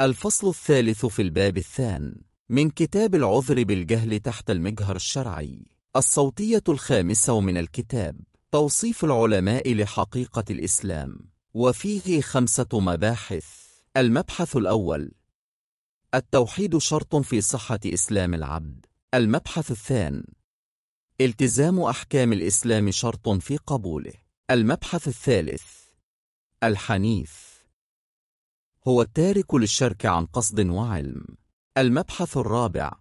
الفصل الثالث في الباب الثان. من كتاب العذر بالجهل تحت المجهر الشرعي. الصوتية الخامسة من الكتاب. توصيف العلماء لحقيقة الإسلام. وفيه خمسة مباحث. المبحث الأول. التوحيد شرط في صحة إسلام العبد. المبحث الثاني التزام أحكام الإسلام شرط في قبوله. المبحث الثالث. الحنيف. هو التارك للشرك عن قصد وعلم. المبحث الرابع.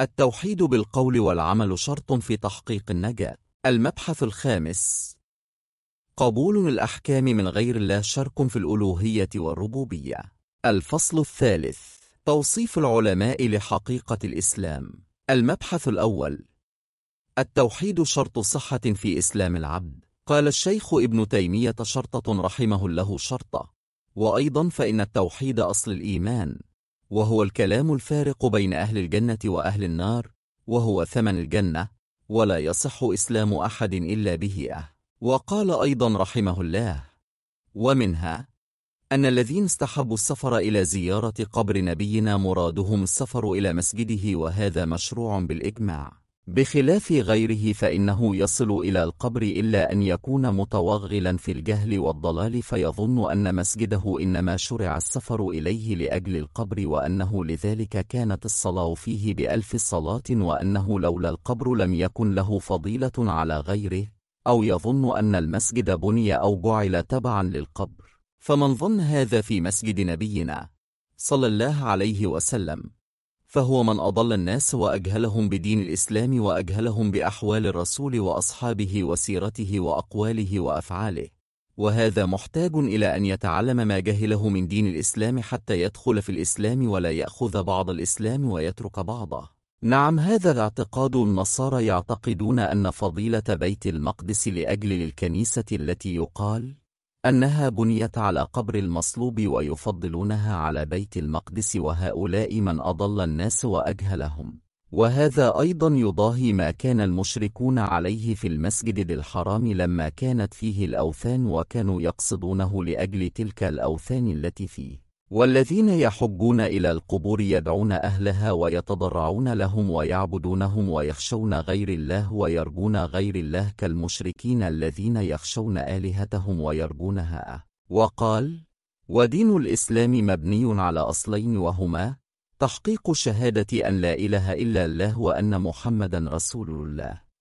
التوحيد بالقول والعمل شرط في تحقيق النجاة. المبحث الخامس. قبول الأحكام من غير الله شرك في الألوهية والربوبية. الفصل الثالث. توصيف العلماء لحقيقة الإسلام. المبحث الأول. التوحيد شرط صحة في إسلام العبد. قال الشيخ ابن تيمية شرطة رحمه الله شرطة. وأيضا فإن التوحيد أصل الإيمان وهو الكلام الفارق بين أهل الجنة وأهل النار وهو ثمن الجنة ولا يصح إسلام أحد إلا به. أه وقال أيضا رحمه الله ومنها أن الذين استحبوا السفر إلى زيارة قبر نبينا مرادهم السفر إلى مسجده وهذا مشروع بالإجماع. بخلاف غيره فإنه يصل إلى القبر إلا أن يكون متوغلا في الجهل والضلال فيظن أن مسجده إنما شرع السفر إليه لأجل القبر وأنه لذلك كانت الصلاة فيه بألف صلاة وأنه لولا القبر لم يكن له فضيلة على غيره أو يظن أن المسجد بني أو جعل تبعا للقبر. فمن ظن هذا في مسجد نبينا صلى الله عليه وسلم. فهو من أضل الناس وأجهلهم بدين الإسلام وأجهلهم بأحوال الرسول وأصحابه وسيرته وأقواله وأفعاله. وهذا محتاج إلى أن يتعلم ما جهله من دين الإسلام حتى يدخل في الإسلام ولا يأخذ بعض الإسلام ويترك بعضه. نعم هذا اعتقاد النصارى يعتقدون أن فضيلة بيت المقدس لأجل الكنيسة التي يقال أنها بنيت على قبر المصلوب ويفضلونها على بيت المقدس وهؤلاء من أضل الناس وأجهلهم. وهذا أيضا يضاهي ما كان المشركون عليه في المسجد الحرام لما كانت فيه الأوثان وكانوا يقصدونه لأجل تلك الأوثان التي فيه. والذين يحجون إلى القبور يدعون أهلها ويتضرعون لهم ويعبدونهم ويخشون غير الله ويرجون غير الله كالمشركين الذين يخشون آلهتهم ويرجونها. وقال ودين الإسلام مبني على أصلين وهما تحقيق شهادة أن لا إله إلا الله وأن محمدا رسول الله.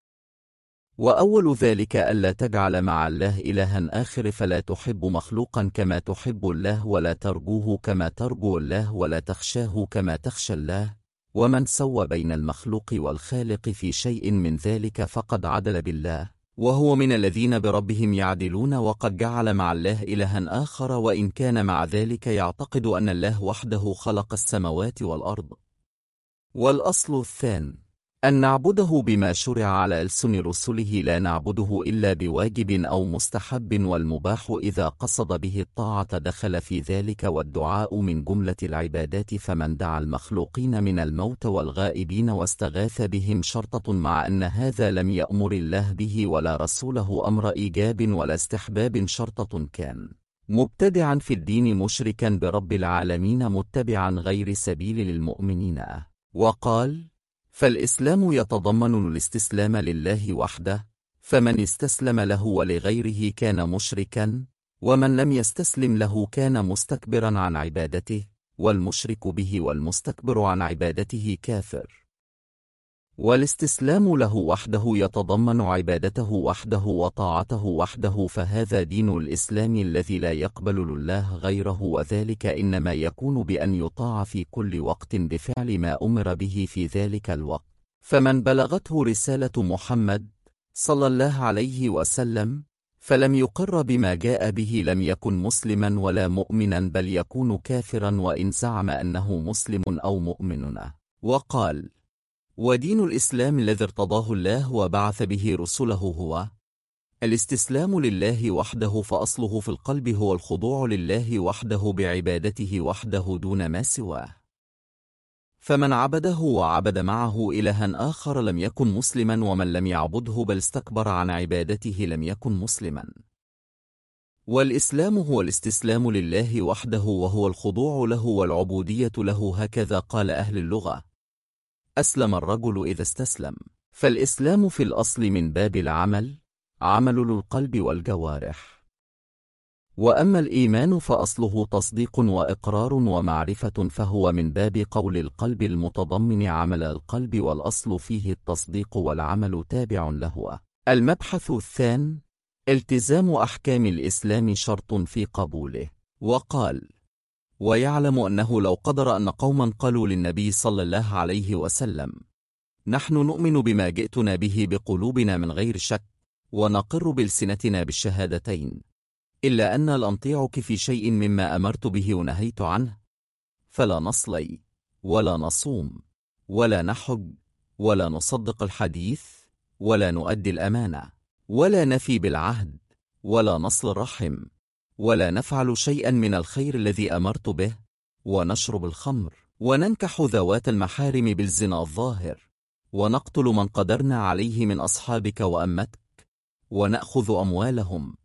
وأول ذلك ألا تجعل مع الله إلها آخر فلا تحب مخلوقا كما تحب الله ولا ترجوه كما ترجو الله ولا تخشاه كما تخشى الله. ومن سوى بين المخلوق والخالق في شيء من ذلك فقد عدل بالله. وهو من الذين بربهم يعدلون وقد جعل مع الله إلها آخر وإن كان مع ذلك يعتقد أن الله وحده خلق السماوات والأرض. والأصل الثاني أن نعبده بما شرع على ألسن رسله لا نعبده إلا بواجب أو مستحب والمباح إذا قصد به الطاعة دخل في ذلك والدعاء من جملة العبادات فمن دعا المخلوقين من الموت والغائبين واستغاث بهم شرطة مع أن هذا لم يأمر الله به ولا رسوله أمر إيجاب ولا استحباب شرطة كان. مبتدعا في الدين مشركا برب العالمين متبعا غير سبيل للمؤمنين. وقال فالإسلام يتضمن الاستسلام لله وحده فمن استسلم له ولغيره كان مشركا ومن لم يستسلم له كان مستكبرا عن عبادته والمشرك به والمستكبر عن عبادته كافر. والاستسلام له وحده يتضمن عبادته وحده وطاعته وحده فهذا دين الإسلام الذي لا يقبل الله غيره وذلك إنما يكون بأن يطاع في كل وقت بفعل ما أمر به في ذلك الوقت. فمن بلغته رسالة محمد صلى الله عليه وسلم فلم يقر بما جاء به لم يكن مسلما ولا مؤمنا بل يكون كافرا وإن زعم أنه مسلم أو مؤمن وقال ودين الإسلام الذي ارتضاه الله وبعث به رسله هو الاستسلام لله وحده فأصله في القلب هو الخضوع لله وحده بعبادته وحده دون ما سواه. فمن عبده وعبد معه إلها آخر لم يكن مسلما ومن لم يعبده بل استكبر عن عبادته لم يكن مسلما. والإسلام هو الاستسلام لله وحده وهو الخضوع له والعبودية له هكذا قال أهل اللغة. أسلم الرجل إذا استسلم. فالإسلام في الأصل من باب العمل عمل للقلب والجوارح. وأما الإيمان فأصله تصديق وإقرار ومعرفة فهو من باب قول القلب المتضمن عمل القلب والأصل فيه التصديق والعمل تابع له. المبحث الثاني التزام أحكام الإسلام شرط في قبوله. وقال ويعلم أنه لو قدر أن قوما قالوا للنبي صلى الله عليه وسلم نحن نؤمن بما جئتنا به بقلوبنا من غير شك ونقر بلسنتنا بالشهادتين إلا أن لنطيعك في شيء مما أمرت به ونهيت عنه فلا نصلي ولا نصوم ولا نحج ولا نصدق الحديث ولا نؤدي الأمانة ولا نفي بالعهد ولا نصل الرحم. ولا نفعل شيئا من الخير الذي أمرت به ونشرب الخمر وننكح ذوات المحارم بالزنا الظاهر ونقتل من قدرنا عليه من أصحابك وأمتك ونأخذ أموالهم.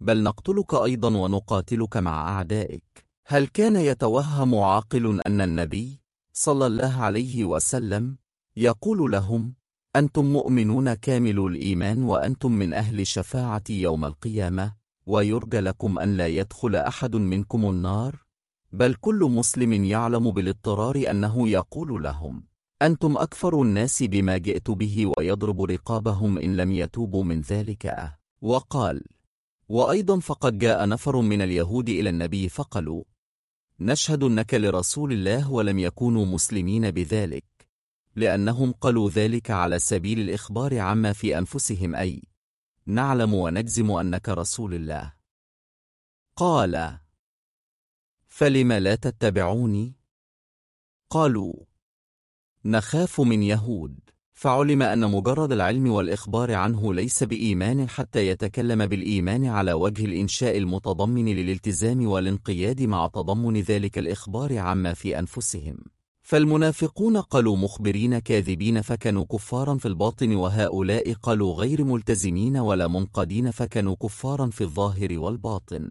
بل نقتلك أيضا ونقاتلك مع أعدائك. هل كان يتوهم عاقل أن النبي صلى الله عليه وسلم يقول لهم أنتم مؤمنون كامل الإيمان وأنتم من أهل شفاعة يوم القيامة؟ ويرجى لكم أن لا يدخل أحد منكم النار؟ بل كل مسلم يعلم بالاضطرار أنه يقول لهم أنتم أكفر الناس بما جئت به ويضرب رقابهم إن لم يتوبوا من ذلك. وقال وأيضا فقد جاء نفر من اليهود إلى النبي فقالوا نشهد أنك لرسول الله ولم يكونوا مسلمين بذلك لأنهم قالوا ذلك على سبيل الإخبار عما في أنفسهم. أي. نعلم ونجزم أنك رسول الله. قال فلم لا تتبعوني؟ قالوا نخاف من يهود. فعلم أن مجرد العلم والإخبار عنه ليس بإيمان حتى يتكلم بالإيمان على وجه الإنشاء المتضمن للالتزام والانقياد مع تضمن ذلك الإخبار عما في أنفسهم. فالمنافقون قالوا مخبرين كاذبين فكانوا كفارا في الباطن وهؤلاء قالوا غير ملتزمين ولا منقدين فكانوا كفارا في الظاهر والباطن.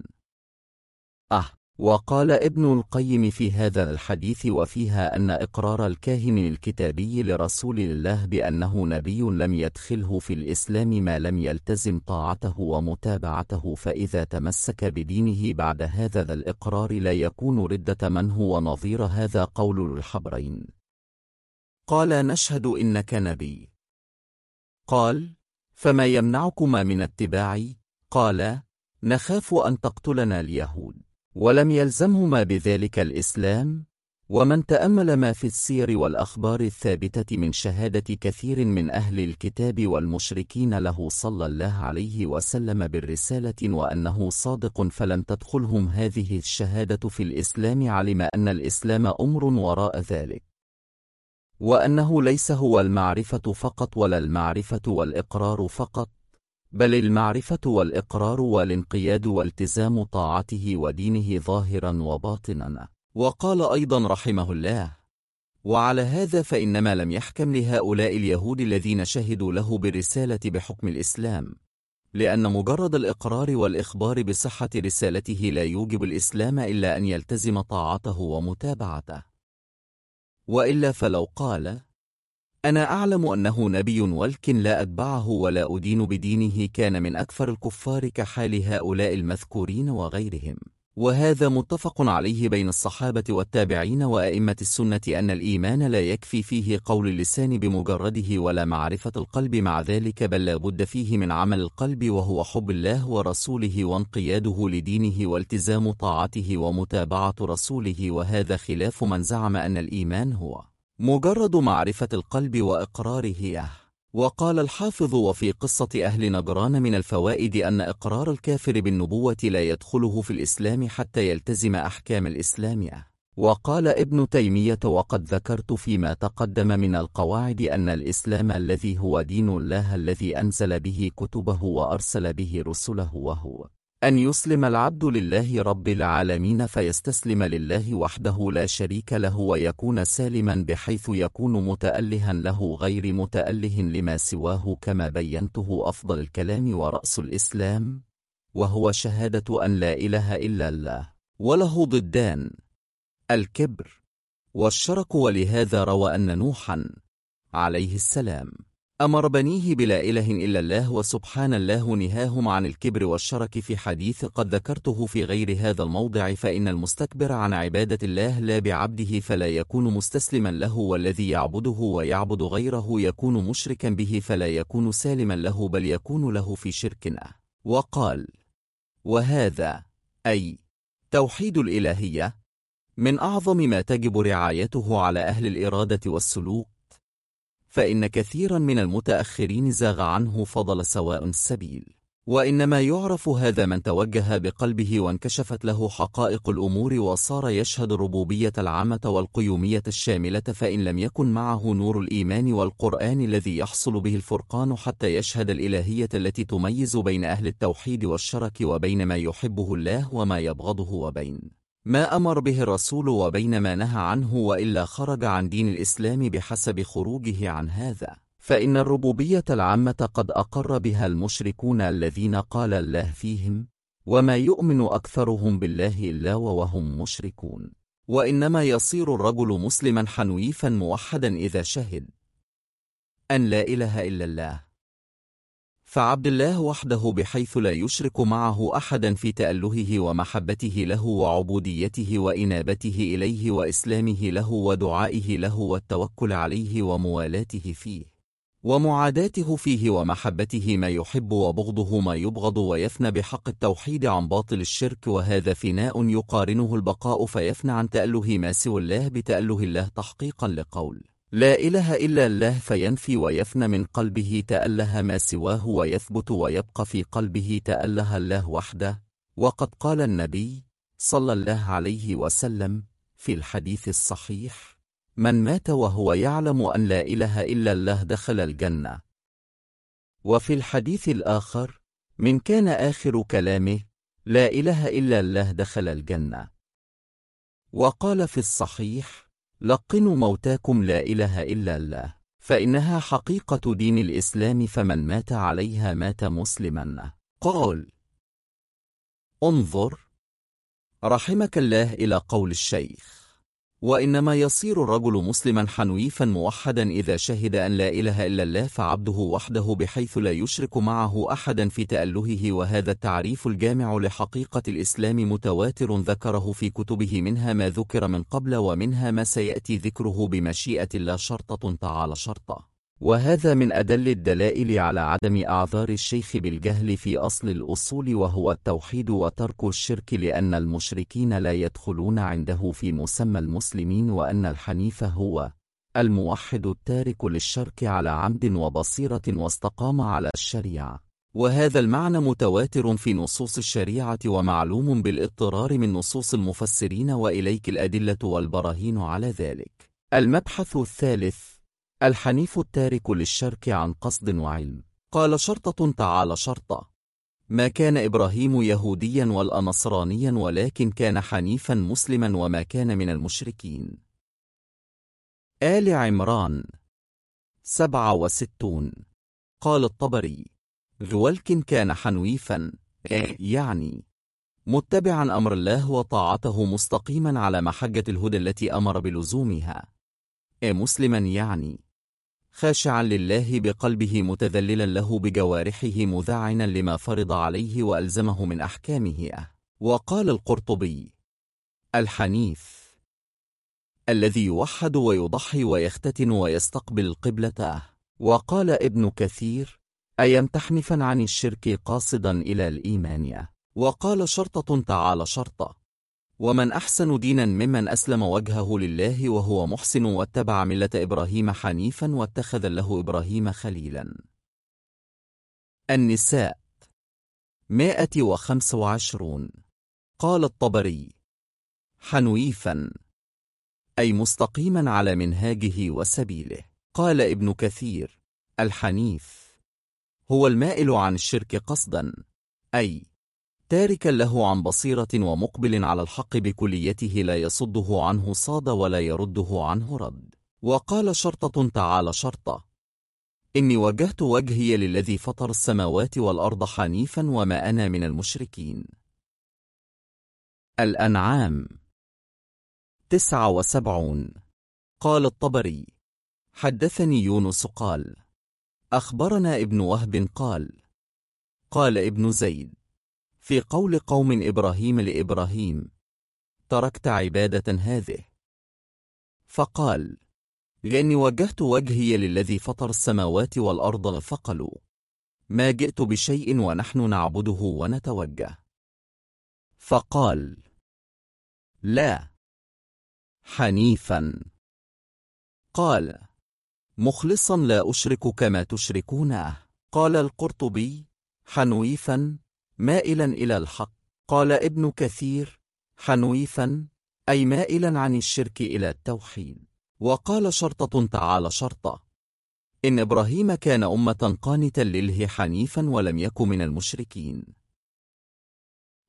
أه وقال ابن القيم في هذا الحديث وفيها أن إقرار الكاهن الكتابي لرسول الله بأنه نبي لم يدخله في الإسلام ما لم يلتزم طاعته ومتابعته فإذا تمسك بدينه بعد هذا الإقرار لا يكون ردة من هو نظير. هذا قول الحبرين. قال نشهد إنك نبي. قال فما يمنعكما من اتباعي؟ قال نخاف أن تقتلنا اليهود. ولم يلزمهما بذلك الإسلام؟ ومن تأمل ما في السير والأخبار الثابتة من شهادة كثير من أهل الكتاب والمشركين له صلى الله عليه وسلم بالرسالة وأنه صادق فلم تدخلهم هذه الشهادة في الإسلام. علم أن الإسلام أمر وراء ذلك. وأنه ليس هو المعرفة فقط ولا المعرفة والإقرار فقط. بل المعرفة والإقرار والانقياد والتزام طاعته ودينه ظاهرا وباطنا. وقال أيضا رحمه الله وعلى هذا فإنما لم يحكم لهؤلاء اليهود الذين شهدوا له بالرسالة بحكم الإسلام لأن مجرد الإقرار والإخبار بصحة رسالته لا يوجب الإسلام إلا أن يلتزم طاعته ومتابعته. وإلا فلو قال أنا أعلم أنه نبي ولكن لا أتبعه ولا أدين بدينه كان من أكثر الكفار كحال هؤلاء المذكورين وغيرهم. وهذا متفق عليه بين الصحابة والتابعين وأئمة السنة أن الإيمان لا يكفي فيه قول اللسان بمجرده ولا معرفة القلب مع ذلك بل لا بد فيه من عمل القلب وهو حب الله ورسوله وانقياده لدينه والتزام طاعته ومتابعة رسوله وهذا خلاف من زعم أن الإيمان هو مجرد معرفة القلب وإقراره وقال الحافظ وفي قصة أهل نجران من الفوائد أن إقرار الكافر بالنبوة لا يدخله في الإسلام حتى يلتزم أحكام الإسلام. وقال ابن تيمية وقد ذكرت فيما تقدم من القواعد أن الإسلام الذي هو دين الله الذي أنزل به كتبه وأرسل به رسله وهو أن يسلم العبد لله رب العالمين فيستسلم لله وحده لا شريك له ويكون سالما بحيث يكون متألها له غير متأله لما سواه كما بينته أفضل الكلام ورأس الإسلام وهو شهادة أن لا إله إلا الله وله ضدان الكبر والشرك ولهذا روى أن نوحا عليه السلام أمر بنيه بلا إله إلا الله وسبحان الله نهاهم عن الكبر والشرك في حديث قد ذكرته في غير هذا الموضع فإن المستكبر عن عبادة الله لا بعبده فلا يكون مستسلما له والذي يعبده ويعبد غيره يكون مشركا به فلا يكون سالما له بل يكون له في شركنا وقال وهذا أي توحيد الإلهية من أعظم ما تجب رعايته على أهل الإرادة والسلوك. فإن كثيرا من المتأخرين زاغ عنه فضل سواء السبيل وإنما يعرف هذا من توجه بقلبه وانكشفت له حقائق الأمور وصار يشهد الربوبية العامة والقيومية الشاملة فإن لم يكن معه نور الإيمان والقرآن الذي يحصل به الفرقان حتى يشهد الإلهية التي تميز بين أهل التوحيد والشرك وبين ما يحبه الله وما يبغضه وبين ما أمر به الرسول وبين ما نهى عنه وإلا خرج عن دين الإسلام بحسب خروجه عن هذا. فإن الربوبية العامة قد أقر بها المشركون الذين قال الله فيهم وما يؤمن أكثرهم بالله إلا وهم مشركون. وإنما يصير الرجل مسلما حنويفا موحدا إذا شهد أن لا إله إلا الله. فعبد الله وحده بحيث لا يشرك معه أحدا في تألهه ومحبته له وعبوديته وإنابته إليه وإسلامه له ودعائه له والتوكل عليه وموالاته فيه. ومعاداته فيه ومحبته ما يحب وبغضه ما يبغض ويفنى بحق التوحيد عن باطل الشرك وهذا فناء يقارنه البقاء فيفنى عن تأله ما سوى الله بتأله الله تحقيقا لقول. لا إله إلا الله فينفي ويفنى من قلبه تأله ما سواه ويثبت ويبقى في قلبه تأله الله وحده. وقد قال النبي صلى الله عليه وسلم في الحديث الصحيح من مات وهو يعلم أن لا إله إلا الله دخل الجنة. وفي الحديث الآخر من كان آخر كلامه لا إله إلا الله دخل الجنة. وقال في الصحيح لقنوا موتاكم لا إله إلا الله فإنها حقيقة دين الإسلام فمن مات عليها مات مسلما. قال انظر رحمك الله إلى قول الشيخ. وإنما يصير الرجل مسلما حنويفا موحدا إذا شهد أن لا إله إلا الله فعبده وحده بحيث لا يشرك معه أحدا في تألهه وهذا التعريف الجامع لحقيقة الإسلام متواتر ذكره في كتبه منها ما ذكر من قبل ومنها ما سيأتي ذكره بمشيئة الله شرطة تعالى شرطة. وهذا من أدل الدلائل على عدم أعذار الشيخ بالجهل في أصل الأصول وهو التوحيد وترك الشرك لأن المشركين لا يدخلون عنده في مسمى المسلمين وأن الحنيف هو الموحد التارك للشرك على عمد وبصيرة واستقام على الشريعة. وهذا المعنى متواتر في نصوص الشريعة ومعلوم بالإضطرار من نصوص المفسرين وإليك الأدلة والبراهين على ذلك. المبحث الثالث الحنيف التارك للشرك عن قصد وعلم. قال شرطة تعالى شرطة. ما كان إبراهيم يهوديا ولا نصرانيا ولكن كان حنيفا مسلما وما كان من المشركين. آل عمران. سبعة وستون. قال الطبري. ذولك كان حنويفا. يعني. متبعا أمر الله وطاعته مستقيما على محجة الهدى التي أمر بلزومها. مسلما يعني. خاشعا لله بقلبه متذللا له بجوارحه مذعنا لما فرض عليه وألزمه من أحكامه. وقال القرطبي الحنيف الذي يوحد ويضحي ويختتن ويستقبل القبلة. وقال ابن كثير أيم تحنفا عن الشرك قاصدا إلى الإيمان؟ وقال شرطة تعالى شرطة. ومن أحسن دينا ممن أسلم وجهه لله وهو محسن واتبع ملة إبراهيم حنيفا واتخذ له إبراهيم خليلا. النساء. مائة وخمس وعشرون. قال الطبري. حنويفا. أي مستقيما على منهاجه وسبيله. قال ابن كثير. الحنيف. هو المائل عن الشرك قصدا. أي تاركا له عن بصيرة ومقبل على الحق بكليته لا يصده عنه صاد ولا يرده عنه رد. وقال شرطة تعالى شرطة. إني وجهت وجهي للذي فطر السماوات والأرض حنيفا وما أنا من المشركين. الأنعام تسعة وسبعون. قال الطبري. حدثني يونس قال. أخبرنا ابن وهب قال. قال ابن زيد. في قول قوم إبراهيم لإبراهيم تركت عبادة هذه. فقال لأني وجهت وجهي للذي فطر السماوات والأرض فقالوا ما جئت بشيء ونحن نعبده ونتوجه. فقال لا. حنيفا قال مخلصا لا أشرك كما تشركونه. قال القرطبي حنويفا مائلا إلى الحق. قال ابن كثير حنويفا أي مائلا عن الشرك إلى التوحيد. وقال شرطة تعالى شرطة. إن إبراهيم كان أمة قانتا لله حنيفا ولم يك من المشركين.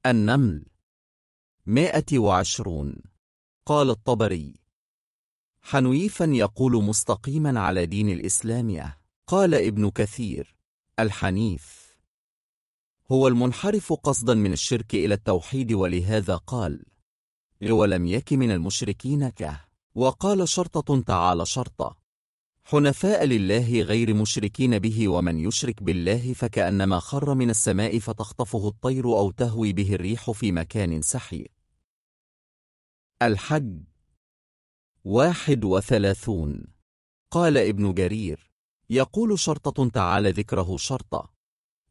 النمل مائة وعشرون. قال الطبري حنويفا يقول مستقيما على دين الإسلام قال ابن كثير الحنيف. هو المنحرف قصدا من الشرك إلى التوحيد ولهذا قال ولم يك من المشركين كه. وقال شرطة تعالى شرطة. حنفاء لله غير مشركين به ومن يشرك بالله فكأنما خر من السماء فتخطفه الطير أو تهوي به الريح في مكان سحيق الحج. واحد وثلاثون. قال ابن جرير يقول شرطة تعالى ذكره شرطة.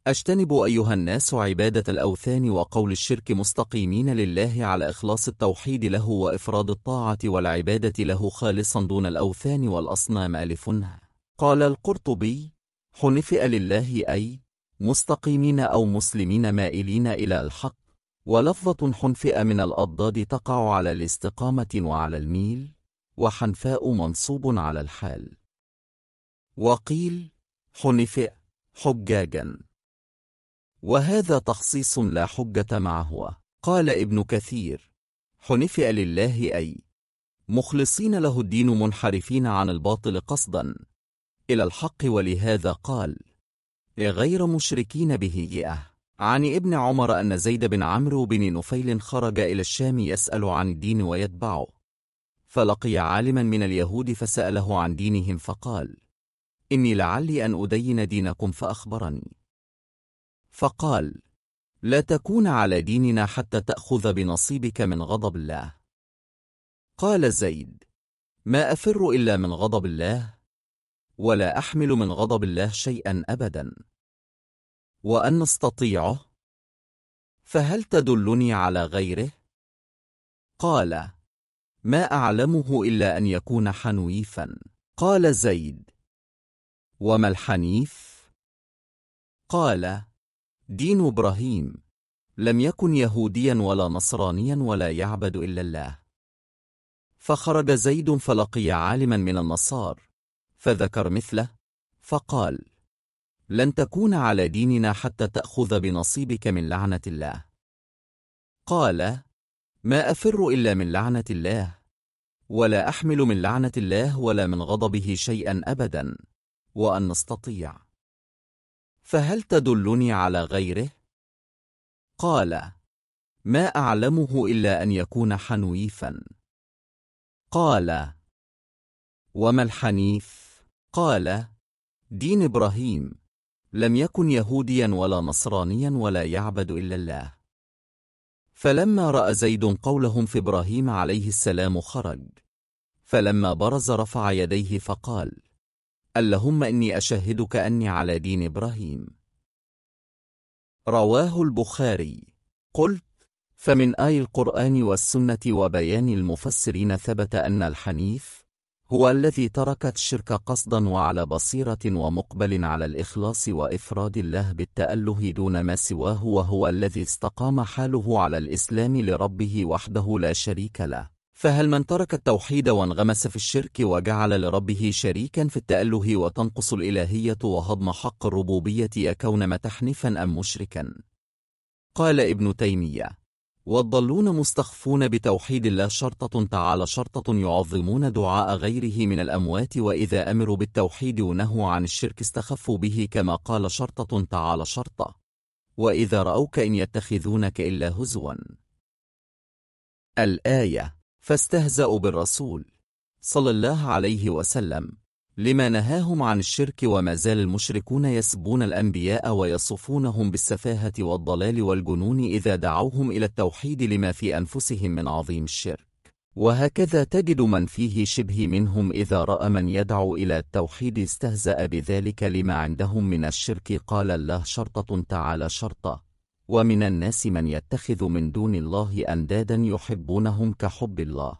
أجتنبوا أيها الناس عبادة الأوثان وقول الشرك مستقيمين لله على إخلاص التوحيد له وإفراد الطاعة والعبادة له خالصا دون الأوثان والأصنام ألفنها قال القرطبي حنفئ لله أي مستقيمين أو مسلمين مائلين إلى الحق ولفظة حنفئ من الأضداد تقع على الاستقامة وعلى الميل وحنفاء منصوب على الحال. وقيل حنفئ حجاجا. وهذا تخصيص لا حجة معه. قال ابن كثير. حنفئ لله أي. مخلصين له الدين منحرفين عن الباطل قصدا. إلى الحق ولهذا قال. غير مشركين به. يأه عن ابن عمر أن زيد بن عمرو بن نفيل خرج إلى الشام يسأل عن الدين ويتبعه. فلقي عالما من اليهود فسأله عن دينهم فقال. إني لعلي أن أدين دينكم فأخبرني. فقال لا تكون على ديننا حتى تأخذ بنصيبك من غضب الله. قال زيد ما أفر إلا من غضب الله ولا أحمل من غضب الله شيئا أبدا. وأن نستطيعه؟ فهل تدلني على غيره؟ قال ما أعلمه إلا أن يكون حنويفا. قال زيد وما الحنيف؟ قال دين إبراهيم. لم يكن يهوديا ولا نصرانيا ولا يعبد إلا الله. فخرج زيد فلقي عالما من النصار فذكر مثله فقال لن تكون على ديننا حتى تأخذ بنصيبك من لعنة الله. قال ما أفر إلا من لعنة الله ولا أحمل من لعنة الله ولا من غضبه شيئا أبدا وأن نستطيع. فهل تدلني على غيره؟ قال ما أعلمه إلا أن يكون حنويفا قال وما الحنيف؟ قال دين إبراهيم لم يكن يهوديا ولا نصرانيا ولا يعبد إلا الله فلما رأى زيد قولهم في إبراهيم عليه السلام خرج فلما برز رفع يديه فقال اللهم إني أشهدك أني على دين إبراهيم. رواه البخاري. قلت فمن آي القرآن والسنة وبيان المفسرين ثبت أن الحنيف هو الذي ترك الشرك قصدا وعلى بصيرة ومقبل على الإخلاص وإفراد الله بالتأله دون ما سواه وهو الذي استقام حاله على الإسلام لربه وحده لا شريك له. فهل من ترك التوحيد وانغمس في الشرك وجعل لربه شريكا في التأله وتنقص الإلهية وهضم حق الربوبية يكون متحنفا أم مشركا؟ قال ابن تيمية والضالون مستخفون بتوحيد الله شرطة تعالى شرطة يعظمون دعاء غيره من الأموات وإذا أمروا بالتوحيد ونهوا عن الشرك استخفوا به كما قال شرطة تعالى شرطة وإذا رأوك إن يتخذونك إلا هزوا الآية فاستهزأوا بالرسول صلى الله عليه وسلم لما نهاهم عن الشرك وما زال المشركون يسبون الأنبياء ويصفونهم بالسفاهة والضلال والجنون إذا دعوهم إلى التوحيد لما في أنفسهم من عظيم الشرك. وهكذا تجد من فيه شبه منهم إذا رأى من يدعو إلى التوحيد استهزأ بذلك لما عندهم من الشرك قال الله شرطة تعالى شرطة. ومن الناس من يتخذ من دون الله أندادا يحبونهم كحب الله.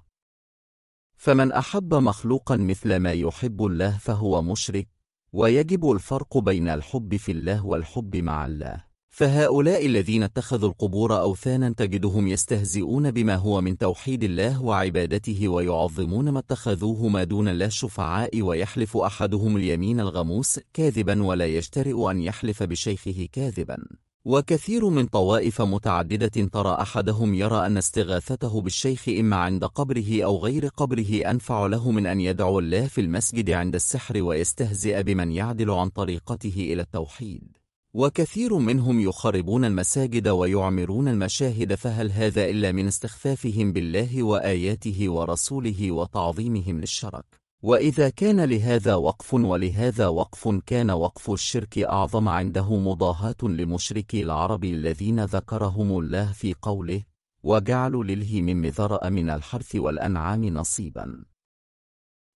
فمن أحب مخلوقا مثل ما يحب الله فهو مشرك ويجب الفرق بين الحب في الله والحب مع الله. فهؤلاء الذين اتخذوا القبور أوثانا تجدهم يستهزئون بما هو من توحيد الله وعبادته ويعظمون ما اتخذوه ما دون الله شفعاء ويحلف أحدهم اليمين الغموس كاذبا ولا يجترئ أن يحلف بشيخه كاذبا. وكثير من طوائف متعددة ترى أحدهم يرى أن استغاثته بالشيخ إما عند قبره أو غير قبره أنفع له من أن يدعو الله في المسجد عند السحر ويستهزئ بمن يعدل عن طريقته إلى التوحيد. وكثير منهم يخربون المساجد ويعمرون المشاهد فهل هذا إلا من استخفافهم بالله وآياته ورسوله وتعظيمهم للشرك؟ وإذا كان لهذا وقف ولهذا وقف كان وقف الشرك أعظم عنده مضاهاة لمشركي العرب الذين ذكرهم الله في قوله وجعلوا لله من مذرأ من الحرث والأنعام نصيبا.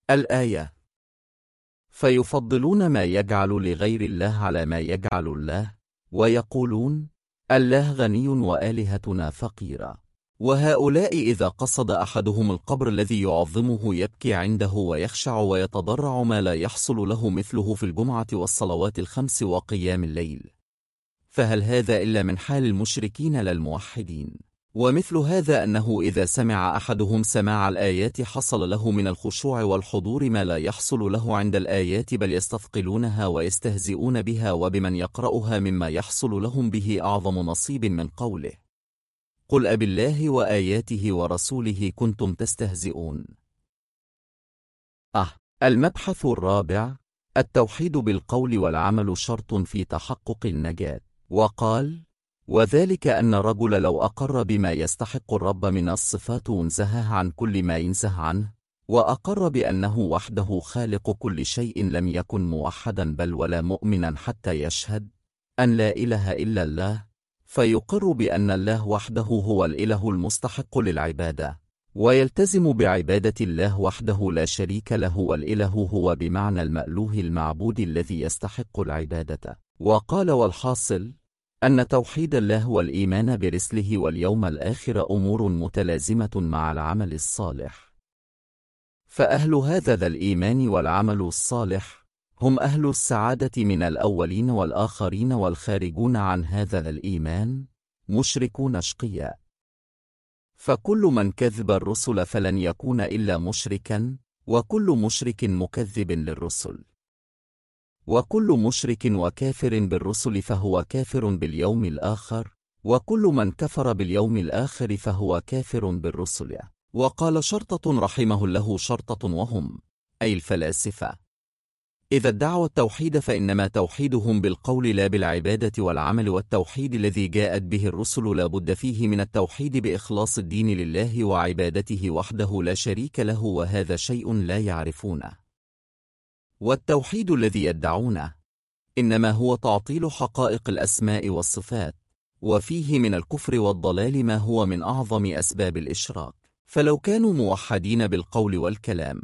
الآية فيفضلون ما يجعل لغير الله على ما يجعل الله ويقولون الله غني وآلهتنا فقيرا وهؤلاء إذا قصد أحدهم القبر الذي يعظمه يبكي عنده ويخشع ويتضرع ما لا يحصل له مثله في الجمعة والصلوات الخمس وقيام الليل. فهل هذا إلا من حال المشركين للموحدين ومثل هذا أنه إذا سمع أحدهم سماع الآيات حصل له من الخشوع والحضور ما لا يحصل له عند الآيات بل يستثقلونها ويستهزئون بها وبمن يقرأها مما يحصل لهم به أعظم نصيب من قوله. قل أب الله وآياته ورسوله كنتم تستهزئون. أه المبحث الرابع التوحيد بالقول والعمل شرط في تحقق النجاة. وقال وذلك أن رجل لو أقر بما يستحق الرب من الصفات وانزهى عن كل ما ينزه عنه وأقر بأنه وحده خالق كل شيء لم يكن موحدا بل ولا مؤمنا حتى يشهد أن لا إله إلا الله فيقر بأن الله وحده هو الإله المستحق للعبادة ويلتزم بعبادة الله وحده لا شريك له والإله هو بمعنى المألوه المعبود الذي يستحق العبادة. وقال والحاصل أن توحيد الله والإيمان برسله واليوم الآخر أمور متلازمة مع العمل الصالح. فأهل هذا ذا الإيمان والعمل الصالح هم أهل السعادة من الأولين والآخرين والخارجون عن هذا الإيمان مشركون شقيا فكل من كذب الرسل فلن يكون إلا مشركا وكل مشرك مكذب للرسل. وكل مشرك وكافر بالرسل فهو كافر باليوم الآخر وكل من كفر باليوم الآخر فهو كافر بالرسل. وقال شرطة رحمه الله شرطة وهم أي الفلاسفة. إذا ادعوا التوحيد فإنما توحيدهم بالقول لا بالعبادة والعمل والتوحيد الذي جاءت به الرسل لا بد فيه من التوحيد بإخلاص الدين لله وعبادته وحده لا شريك له وهذا شيء لا يعرفونه. والتوحيد الذي يدعونه إنما هو تعطيل حقائق الأسماء والصفات وفيه من الكفر والضلال ما هو من أعظم أسباب الإشراك. فلو كانوا موحدين بالقول والكلام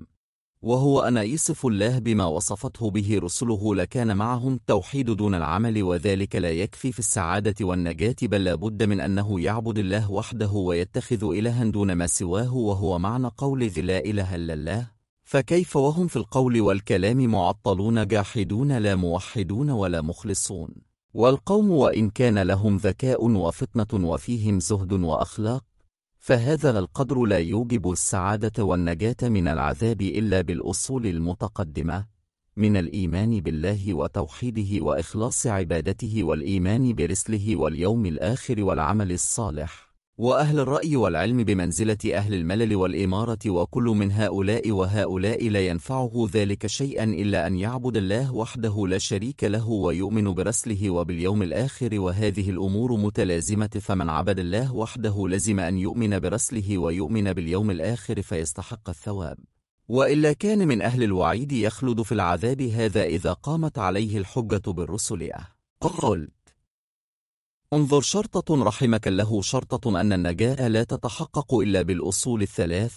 وهو أن يصف الله بما وصفته به رسله لكان معهم التوحيد دون العمل وذلك لا يكفي في السعادة والنجاة بل لابد من أنه يعبد الله وحده ويتخذ إلها دون ما سواه وهو معنى قول ذي لا إله إلا الله. فكيف وهم في القول والكلام معطلون جاحدون لا موحدون ولا مخلصون؟ والقوم وإن كان لهم ذكاء وفطنة وفيهم زهد وأخلاق فهذا القدر لا يوجب السعادة والنجاة من العذاب إلا بالأصول المتقدمة من الإيمان بالله وتوحيده وإخلاص عبادته والإيمان برسله واليوم الآخر والعمل الصالح. وأهل الرأي والعلم بمنزلة أهل الملل والإمارة وكل من هؤلاء وهؤلاء لا ينفعه ذلك شيئا إلا أن يعبد الله وحده لا شريك له ويؤمن برسله وباليوم الآخر وهذه الأمور متلازمة فمن عبد الله وحده لزم أن يؤمن برسله ويؤمن باليوم الآخر فيستحق الثواب. وإلا كان من أهل الوعيد يخلد في العذاب هذا إذا قامت عليه الحجة بالرسل. قل. انظر شرطة رحمك له شرطة أن النجاة لا تتحقق إلا بالأصول الثلاث.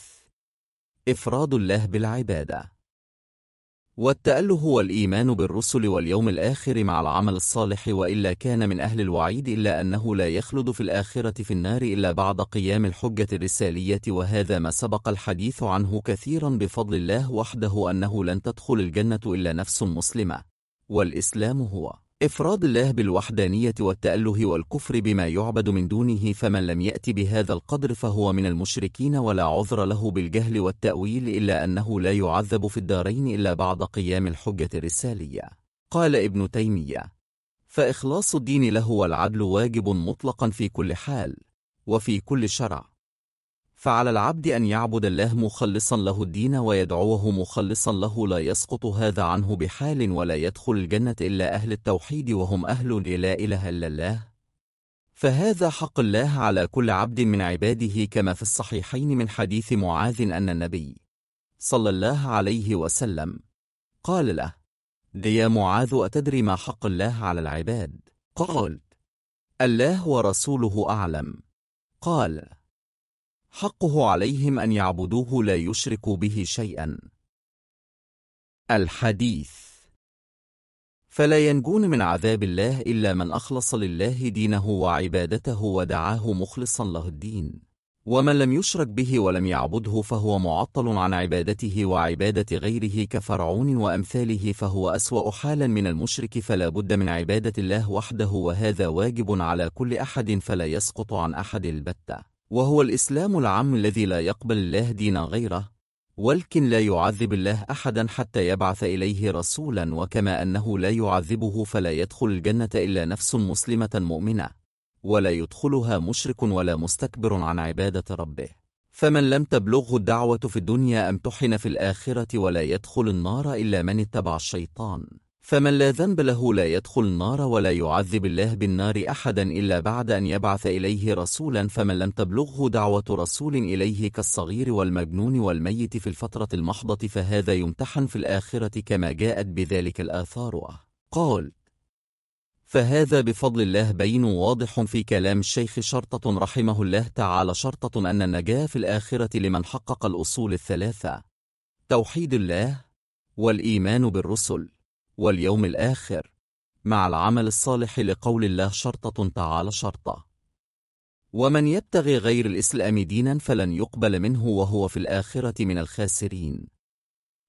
إفراد الله بالعبادة. والتأله هو الإيمان بالرسل واليوم الآخر مع العمل الصالح وإلا كان من أهل الوعيد إلا أنه لا يخلد في الآخرة في النار إلا بعد قيام الحجة الرسالية. وهذا ما سبق الحديث عنه كثيرا بفضل الله وحده أنه لن تدخل الجنة إلا نفس مسلمة. والإسلام هو إفراد الله بالوحدانية والتأله والكفر بما يعبد من دونه فمن لم يأت بهذا القدر فهو من المشركين ولا عذر له بالجهل والتأويل إلا أنه لا يعذب في الدارين إلا بعد قيام الحجة الرسالية. قال ابن تيمية فإخلاص الدين له والعدل واجب مطلقا في كل حال وفي كل شرع. فعلى العبد أن يعبد الله مخلصا له الدين ويدعوه مخلصا له لا يسقط هذا عنه بحال ولا يدخل الجنة إلا أهل التوحيد وهم أهل لا إله إلا الله فهذا حق الله على كل عبد من عباده كما في الصحيحين من حديث معاذ أن النبي صلى الله عليه وسلم قال له يا معاذ أتدري ما حق الله على العباد؟ قال الله ورسوله أعلم قال حقه عليهم أن يعبدوه لا يشركوا به شيئا. الحديث. فلا ينجون من عذاب الله إلا من أخلص لله دينه وعبادته ودعاه مخلصا له الدين. ومن لم يشرك به ولم يعبده فهو معطل عن عبادته وعبادة غيره كفرعون وأمثاله فهو أسوأ حالا من المشرك فلا بد من عبادة الله وحده وهذا واجب على كل أحد فلا يسقط عن أحد البتة. وهو الإسلام العام الذي لا يقبل الله دين غيره ولكن لا يعذب الله أحدا حتى يبعث إليه رسولا وكما أنه لا يعذبه فلا يدخل الجنة إلا نفس مسلمة مؤمنة ولا يدخلها مشرك ولا مستكبر عن عبادة ربه. فمن لم تبلغه الدعوة في الدنيا أمتحن في الآخرة ولا يدخل النار إلا من اتبع الشيطان. فمن لا ذنب له لا يدخل النار ولا يعذب الله بالنار أحدا إلا بعد أن يبعث إليه رسولا فمن لم تبلغه دعوة رسول إليه كالصغير والمجنون والميت في الفترة المحضة فهذا يمتحن في الآخرة كما جاءت بذلك الآثار. قال فهذا بفضل الله بين واضح في كلام الشيخ شرطة رحمه الله تعالى شرطة أن النجاة في الآخرة لمن حقق الأصول الثلاثة توحيد الله والإيمان بالرسل. واليوم الآخر مع العمل الصالح لقول الله شرطة تعالى شرطة. ومن يبتغي غير الإسلام دينا فلن يقبل منه وهو في الآخرة من الخاسرين.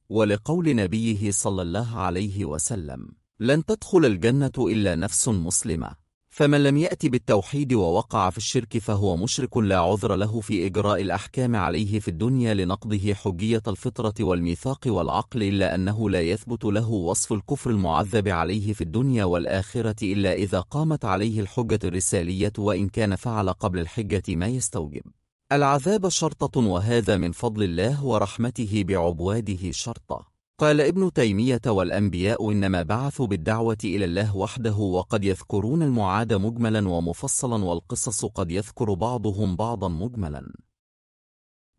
ولقول نبيه صلى الله عليه وسلم لن تدخل الجنة إلا نفس مسلمة. فمن لم يأتي بالتوحيد ووقع في الشرك فهو مشرك لا عذر له في إجراء الأحكام عليه في الدنيا لنقضه حجية الفطرة والميثاق والعقل إلا أنه لا يثبت له وصف الكفر المعذب عليه في الدنيا والآخرة إلا إذا قامت عليه الحجة الرسالية وإن كان فعل قبل الحجة ما يستوجب. العذاب شرطة وهذا من فضل الله ورحمته بعبواده شرطة. قال ابن تيمية والأنبياء إنما بعثوا بالدعوة إلى الله وحده وقد يذكرون المعاد مجملا ومفصلا والقصص قد يذكر بعضهم بعضا مجملا.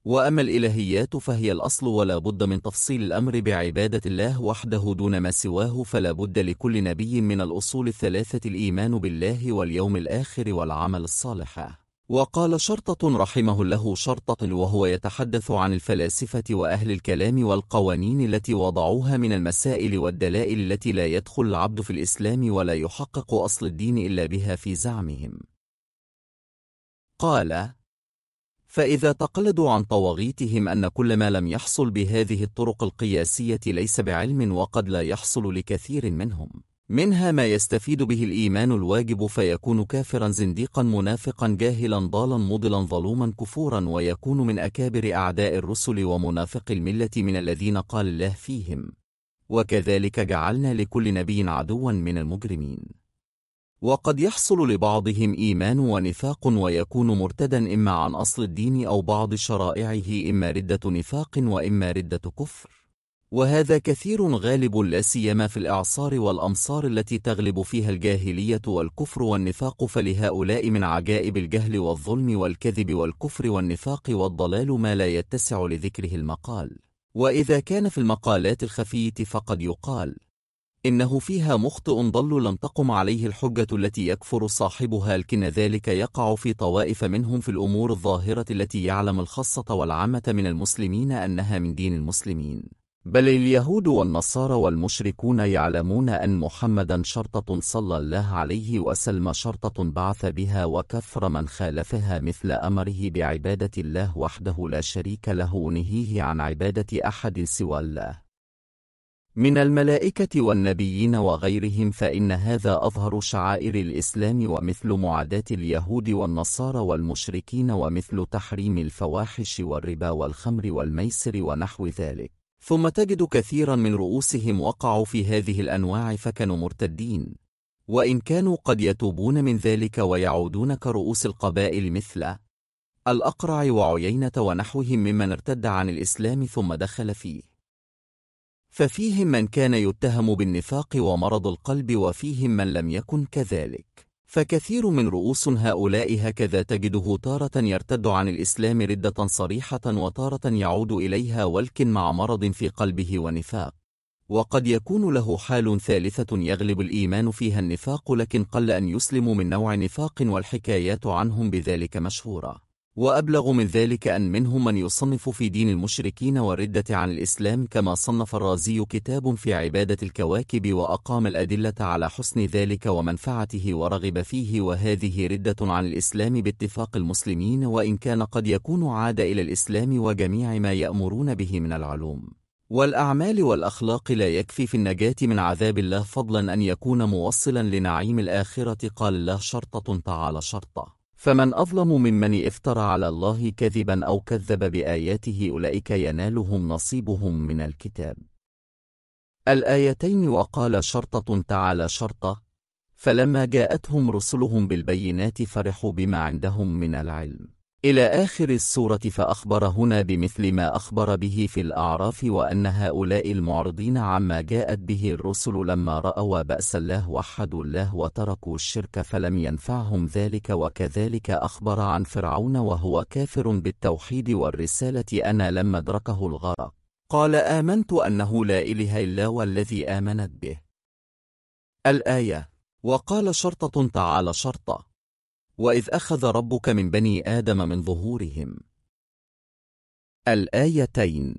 وأما الإلهيات فهي الأصل ولا بد من تفصيل الأمر بعبادة الله وحده دون ما سواه فلا بد لكل نبي من الأصول الثلاثة الإيمان بالله واليوم الآخر والعمل الصالح. وقال شرطة رحمه له شرطة وهو يتحدث عن الفلاسفة وأهل الكلام والقوانين التي وضعوها من المسائل والدلائل التي لا يدخل العبد في الإسلام ولا يحقق أصل الدين إلا بها في زعمهم. قال فإذا تقلدوا عن طواغيتهم أن كل ما لم يحصل بهذه الطرق القياسية ليس بعلم وقد لا يحصل لكثير منهم. منها ما يستفيد به الإيمان الواجب فيكون كافرا زنديقا منافقا جاهلا ضالا مضلا ظلوما كفورا ويكون من أكابر أعداء الرسل ومنافق الملة من الذين قال الله فيهم. وكذلك جعلنا لكل نبي عدوا من المجرمين. وقد يحصل لبعضهم إيمان ونفاق ويكون مرتدا إما عن أصل الدين أو بعض شرائعه إما ردة نفاق وإما ردة كفر. وهذا كثير غالب لا سيما في الإعصار والأمصار التي تغلب فيها الجاهلية والكفر والنفاق فلهؤلاء من عجائب الجهل والظلم والكذب والكفر والنفاق والضلال ما لا يتسع لذكره المقال. وإذا كان في المقالات الخفية فقد يقال إنه فيها مخطئ ضل لم تقم عليه الحجة التي يكفر صاحبها لكن ذلك يقع في طوائف منهم في الأمور الظاهرة التي يعلم الخاصة والعامة من المسلمين أنها من دين المسلمين. بل اليهود والنصارى والمشركون يعلمون أن محمدا شرطة صلى الله عليه وسلم شرطة بعث بها وكفر من خالفها مثل أمره بعبادة الله وحده لا شريك له نهيه عن عبادة أحد سوى الله. من الملائكة والنبيين وغيرهم فإن هذا أظهر شعائر الإسلام ومثل معاداة اليهود والنصارى والمشركين ومثل تحريم الفواحش والربا والخمر والميسر ونحو ذلك. ثم تجد كثيرا من رؤوسهم وقعوا في هذه الأنواع فكانوا مرتدين. وإن كانوا قد يتوبون من ذلك ويعودون كرؤوس القبائل مثل الأقرع وعيينة ونحوهم ممن ارتد عن الإسلام ثم دخل فيه. ففيهم من كان يتهم بالنفاق ومرض القلب وفيهم من لم يكن كذلك. فكثير من رؤوس هؤلاء هكذا تجده تارة يرتد عن الإسلام ردة صريحة وتارة يعود إليها ولكن مع مرض في قلبه ونفاق. وقد يكون له حال ثالثة يغلب الإيمان فيها النفاق لكن قل أن يسلم من نوع نفاق والحكايات عنهم بذلك مشهورة. وأبلغ من ذلك أن منهم من يصنف في دين المشركين والردة عن الإسلام كما صنف الرازي كتاب في عبادة الكواكب وأقام الأدلة على حسن ذلك ومنفعته ورغب فيه وهذه ردة عن الإسلام باتفاق المسلمين وإن كان قد يكون عاد إلى الإسلام وجميع ما يأمرون به من العلوم. والأعمال والأخلاق لا يكفي في النجاة من عذاب الله فضلا أن يكون موصلا لنعيم الآخرة قال الله شرطة تعالى شرطة. فمن أظلم ممن افترى على الله كذبا أو كذب بآياته أولئك ينالهم نصيبهم من الكتاب. الآيتين وقال شرطة تعالى شرطة فلما جاءتهم رسلهم بالبينات فرحوا بما عندهم من العلم. إلى آخر السورة فأخبر هنا بمثل ما أخبر به في الأعراف وأن هؤلاء المعرضين عما جاءت به الرسل لما رأوا بأس الله وحدوا الله وتركوا الشرك فلم ينفعهم ذلك وكذلك أخبر عن فرعون وهو كافر بالتوحيد والرسالة أنا لما أدركه الغرق. قال آمنت أنه لا إله إلا والذي آمنت به. الآية. وقال شرطة تعالى شرطة. وإذ أخذ ربك من بني آدم من ظهورهم. الآيتين.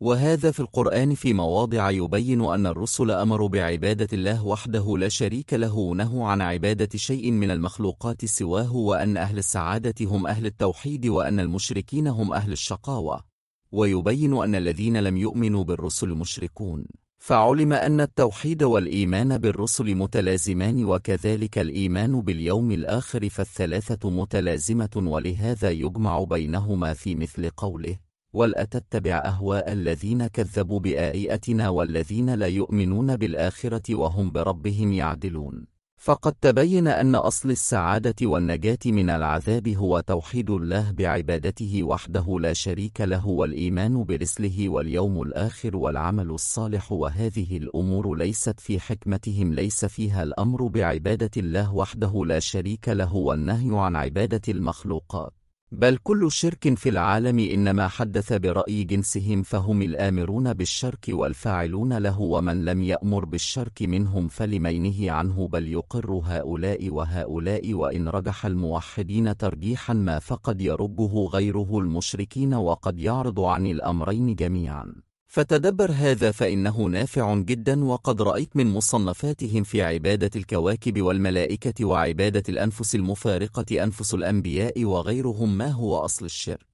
وهذا في القرآن في مواضع يبين أن الرسل أمروا بعبادة الله وحده لا شريك له ونهوا عن عبادة شيء من المخلوقات سواه وأن أهل السعادة هم أهل التوحيد وأن المشركين هم أهل الشقاوة. ويبين أن الذين لم يؤمنوا بالرسل مشركون. فعلم أن التوحيد والإيمان بالرسل متلازمان وكذلك الإيمان باليوم الآخر فالثلاثة متلازمة ولهذا يجمع بينهما في مثل قوله ولا تتبع أهواء الذين كذبوا بآياتنا والذين لا يؤمنون بالآخرة وهم بربهم يعدلون فقد تبين أن أصل السعادة والنجاة من العذاب هو توحيد الله بعبادته وحده لا شريك له والإيمان برسله واليوم الآخر والعمل الصالح وهذه الأمور ليست في حكمتهم ليس فيها الأمر بعبادة الله وحده لا شريك له والنهي عن عبادة المخلوقات. بل كل شرك في العالم إنما حدث برأي جنسهم فهم الآمرون بالشرك والفاعلون له ومن لم يأمر بالشرك منهم فلمينه عنه بل يقر هؤلاء وهؤلاء وإن رجح الموحدين ترجيحا ما فقد يربه غيره المشركين وقد يعرض عن الأمرين جميعا. فتدبر هذا فإنه نافع جدا وقد رأيت من مصنفاتهم في عبادة الكواكب والملائكة وعبادة الأنفس المفارقة أنفس الأنبياء وغيرهم ما هو أصل الشرك.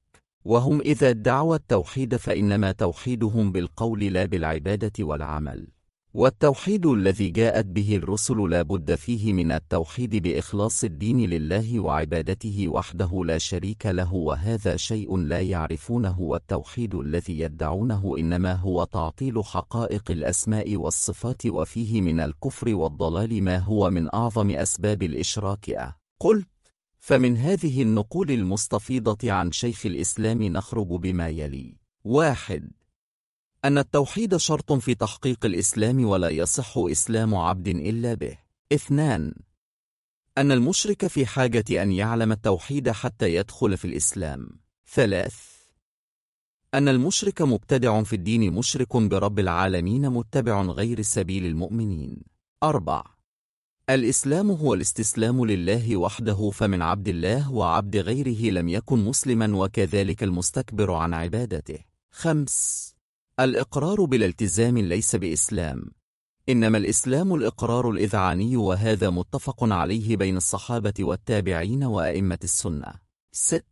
وهم إذا ادعوا التوحيد فإنما توحيدهم بالقول لا بالعبادة والعمل. والتوحيد الذي جاءت به الرسل لا بد فيه من التوحيد بإخلاص الدين لله وعبادته وحده لا شريك له وهذا شيء لا يعرفونه والتوحيد الذي يدعونه إنما هو تعطيل حقائق الأسماء والصفات وفيه من الكفر والضلال ما هو من أعظم أسباب الإشراك. قلت فمن هذه النقول المستفيضة عن شيخ الإسلام نخرج بما يلي. واحد أن التوحيد شرط في تحقيق الإسلام ولا يصح إسلام عبد إلا به. اثنان أن المشرك في حاجة أن يعلم التوحيد حتى يدخل في الإسلام. ثلاث أن المشرك مبتدع في الدين مشرك برب العالمين متبع غير سبيل المؤمنين. أربع الإسلام هو الاستسلام لله وحده فمن عبد الله وعبد غيره لم يكن مسلما وكذلك المستكبر عن عبادته. خمس الإقرار بالالتزام ليس بإسلام إنما الإسلام الإقرار الإذعاني وهذا متفق عليه بين الصحابة والتابعين وأئمة السنة 6.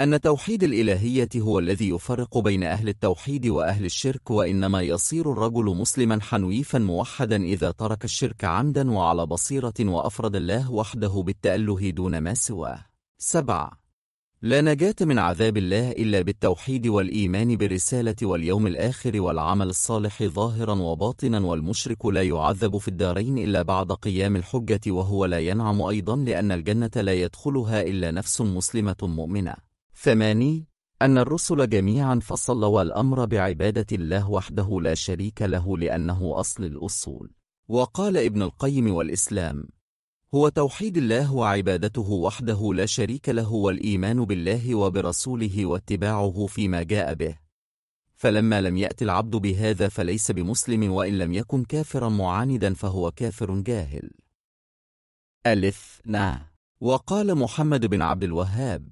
أن توحيد الإلهية هو الذي يفرق بين أهل التوحيد وأهل الشرك وإنما يصير الرجل مسلما حنويفا موحدا إذا ترك الشرك عمدا وعلى بصيرة وأفرد الله وحده بالتأله دون ما سواه 7. لا نجاة من عذاب الله إلا بالتوحيد والإيمان بالرسالة واليوم الآخر والعمل الصالح ظاهرا وباطنا والمشرك لا يعذب في الدارين إلا بعد قيام الحجة وهو لا ينعم أيضا لأن الجنة لا يدخلها إلا نفس مسلمة مؤمنة. ثماني أن الرسل جميعا فصلوا الأمر بعبادة الله وحده لا شريك له لأنه أصل الأصول. وقال ابن القيم والإسلام هو توحيد الله وعبادته وحده لا شريك له والإيمان بالله وبرسوله واتباعه فيما جاء به. فلما لم يأت العبد بهذا فليس بمسلم وإن لم يكن كافرا معاندا فهو كافر جاهل. ألف نا. وقال محمد بن عبد الوهاب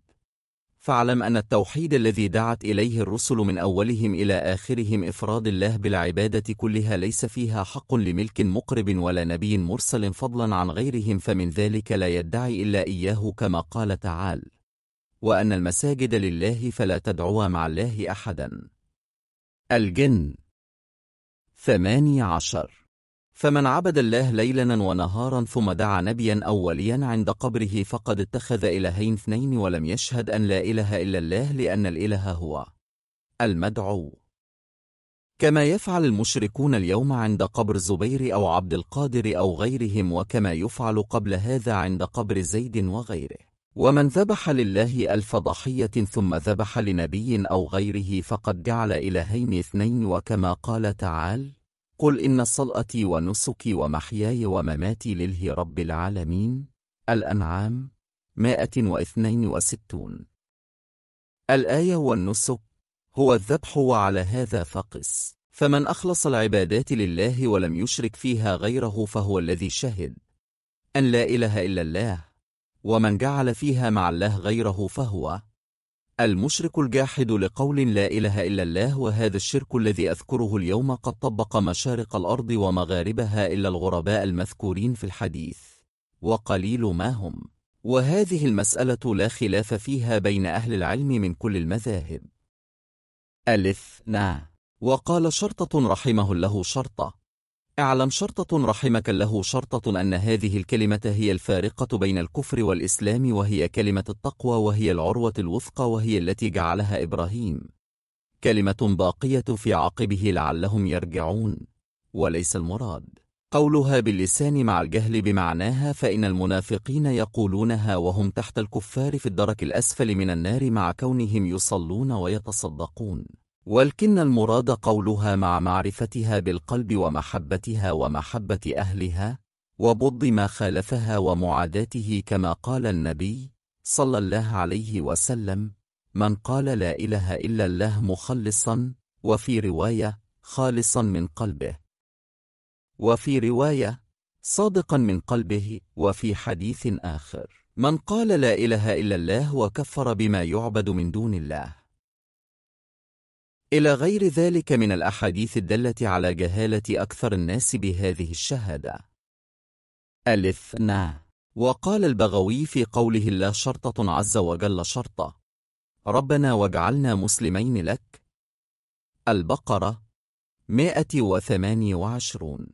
فاعلم أن التوحيد الذي دعت إليه الرسل من أولهم إلى آخرهم إفراد الله بالعبادة كلها ليس فيها حق لملك مقرب ولا نبي مرسل فضلا عن غيرهم فمن ذلك لا يدعي إلا إياه كما قال تعالى وأن المساجد لله فلا تدعوا مع الله أحدا. الجن. ثماني عشر. فمن عبد الله ليلا ونهارا ثم دعا نبيا أو وليا عند قبره فقد اتخذ إلهين اثنين ولم يشهد أن لا إله إلا الله لأن الإله هو المدعو. كما يفعل المشركون اليوم عند قبر زبير أو عبد القادر أو غيرهم وكما يفعل قبل هذا عند قبر زيد وغيره. ومن ذبح لله ألف ضحية ثم ذبح لنبي أو غيره فقد جعل إلهين اثنين وكما قال تعالى قل إن صلأتي ونسكي ومحياي ومماتي لله رب العالمين. الأنعام 162 الآية والنسك هو الذبح وعلى هذا فقس. فمن أخلص العبادات لله ولم يشرك فيها غيره فهو الذي شهد. أن لا إله إلا الله. ومن جعل فيها مع الله غيره فهو المشرك الجاحد لقول لا إله إلا الله وهذا الشرك الذي أذكره اليوم قد طبق مشارق الأرض ومغاربها إلا الغرباء المذكورين في الحديث. وقليل ما هم. وهذه المسألة لا خلاف فيها بين أهل العلم من كل المذاهب. ألف نا وقال شرطة رحمه الله شرطة. اعلم شرطة رحمك له شرطة أن هذه الكلمة هي الفارقة بين الكفر والإسلام وهي كلمة التقوى وهي العروة الوثقى وهي التي جعلها إبراهيم. كلمة باقية في عقبه لعلهم يرجعون. وليس المراد. قولها باللسان مع الجهل بمعناها فإن المنافقين يقولونها وهم تحت الكفار في الدرك الأسفل من النار مع كونهم يصلون ويتصدقون. ولكن المراد قولها مع معرفتها بالقلب ومحبتها ومحبة أهلها وبض ما خالفها ومعاداته كما قال النبي صلى الله عليه وسلم من قال لا إله إلا الله مخلصا وفي رواية خالصا من قلبه. وفي رواية صادقا من قلبه وفي حديث آخر من قال لا إله إلا الله وكفر بما يعبد من دون الله. إلى غير ذلك من الأحاديث الدالة على جهالة أكثر الناس بهذه الشهادة. نا وقال البغوي في قوله الله شرطة عز وجل شرطة. ربنا واجعلنا مسلمين لك. البقرة مائة وثماني وعشرون.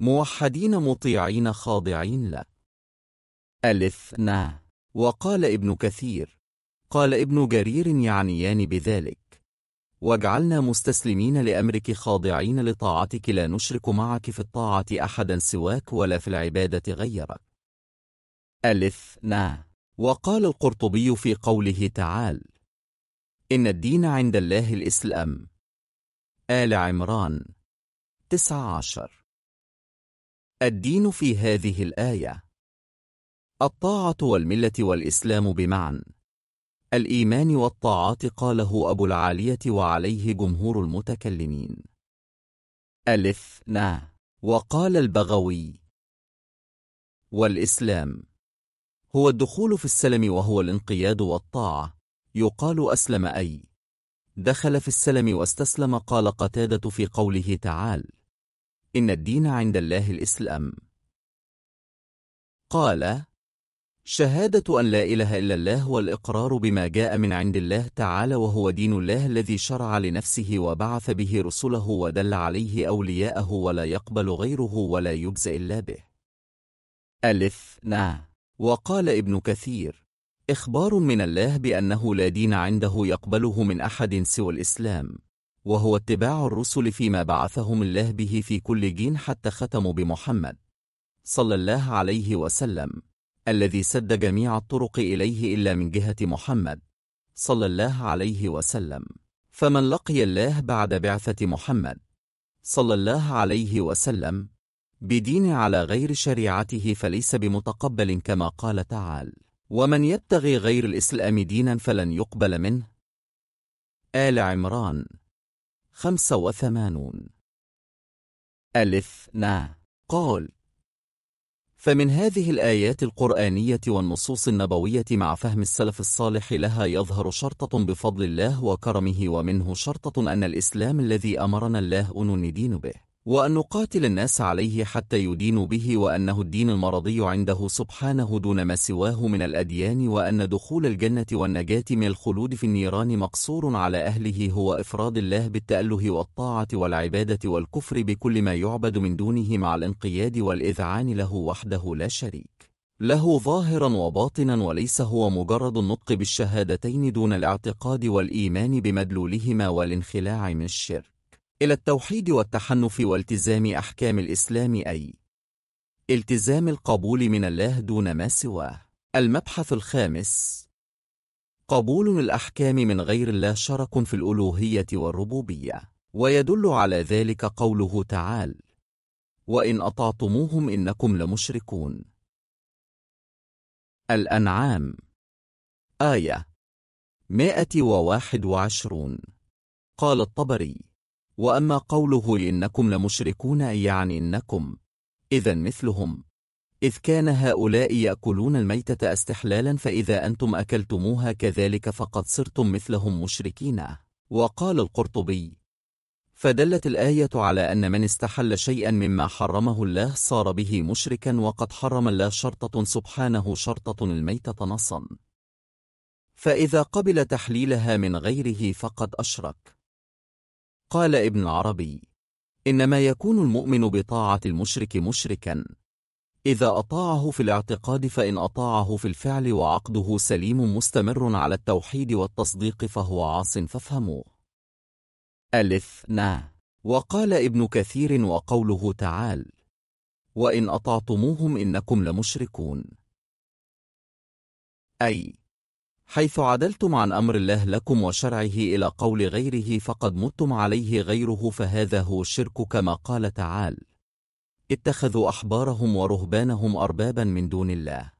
موحدين مطيعين خاضعين له نا وقال ابن كثير قال ابن جرير يعنيان بذلك. واجعلنا مستسلمين لأمرك خاضعين لطاعتك لا نشرك معك في الطاعة أحدا سواك ولا في العبادة غيرك. ألف نا. وقال القرطبي في قوله تعالى إن الدين عند الله الإسلام. آل عمران تسع عشر الدين في هذه الآية الطاعة والملة والإسلام بمعنى. الإيمان والطاعات قاله أبو العالية وعليه جمهور المتكلمين. ألف نا وقال البغوي. والإسلام. هو الدخول في السلم وهو الانقياد والطاعة. يقال أسلم أي. دخل في السلم واستسلم قال قتادة في قوله تعالى إن الدين عند الله الإسلام. قال شهادة أن لا إله إلا الله والإقرار بما جاء من عند الله تعالى وهو دين الله الذي شرع لنفسه وبعث به رسله ودل عليه أولياءه ولا يقبل غيره ولا يجزى إلا به. ألف نا. وقال ابن كثير إخبار من الله بأنه لا دين عنده يقبله من أحد سوى الإسلام وهو اتباع الرسل فيما بعثهم الله به في كل جين حتى ختموا بمحمد صلى الله عليه وسلم. الذي سد جميع الطرق إليه إلا من جهة محمد صلى الله عليه وسلم. فمن لقي الله بعد بعثة محمد صلى الله عليه وسلم بدين على غير شريعته فليس بمتقبل كما قال تعالى ومن يبتغي غير الإسلام دينا فلن يقبل منه آل عمران خمسة وثمانون. ألف نا. قال فمن هذه الآيات القرآنية والنصوص النبوية مع فهم السلف الصالح لها يظهر شرطة بفضل الله وكرمه ومنه شرطة أن الإسلام الذي أمرنا الله أن ندين به. وأن نقاتل الناس عليه حتى يدينوا به وأنه الدين المرضي عنده سبحانه دون ما سواه من الأديان وأن دخول الجنة والنجاة من الخلود في النيران مقصور على أهله هو إفراد الله بالتأله والطاعة والعبادة والكفر بكل ما يعبد من دونه مع الانقياد والإذعان له وحده لا شريك له ظاهرا وباطنا وليس هو مجرد النطق بالشهادتين دون الاعتقاد والإيمان بمدلولهما والانخلاع من الشرك إلى التوحيد والتحنف والتزام أحكام الإسلام أي التزام القبول من الله دون ما سواه. المبحث الخامس قبول الأحكام من غير الله شرك في الألوهية والربوبية ويدل على ذلك قوله تعالى وإن أطعتموهم إنكم لمشركون الأنعام آية 121 قال الطبري وأما قوله إنكم لمشركون يعني إنكم إذا مثلهم. إذ كان هؤلاء يأكلون الميتة استحلالا فإذا أنتم أكلتموها كذلك فقد صرتم مثلهم مشركين. وقال القرطبي فدلت الآية على أن من استحل شيئا مما حرمه الله صار به مشركا وقد حرم الله شرطة سبحانه شرطة الميتة نصا. فإذا قبل تحليلها من غيره فقد أشرك. قال ابن العربي إنما يكون المؤمن بطاعة المشرك مشركا. إذا أطاعه في الاعتقاد فإن أطاعه في الفعل وعقده سليم مستمر على التوحيد والتصديق فهو عاص فافهموه. نا وقال ابن كثير وقوله تعالى وإن أطعتموهم إنكم لمشركون. أي. حيث عدلتم عن أمر الله لكم وشرعه إلى قول غيره فقد متم عليه غيره فهذا هو الشرك كما قال تعالى اتخذوا أحبارهم ورهبانهم أربابا من دون الله.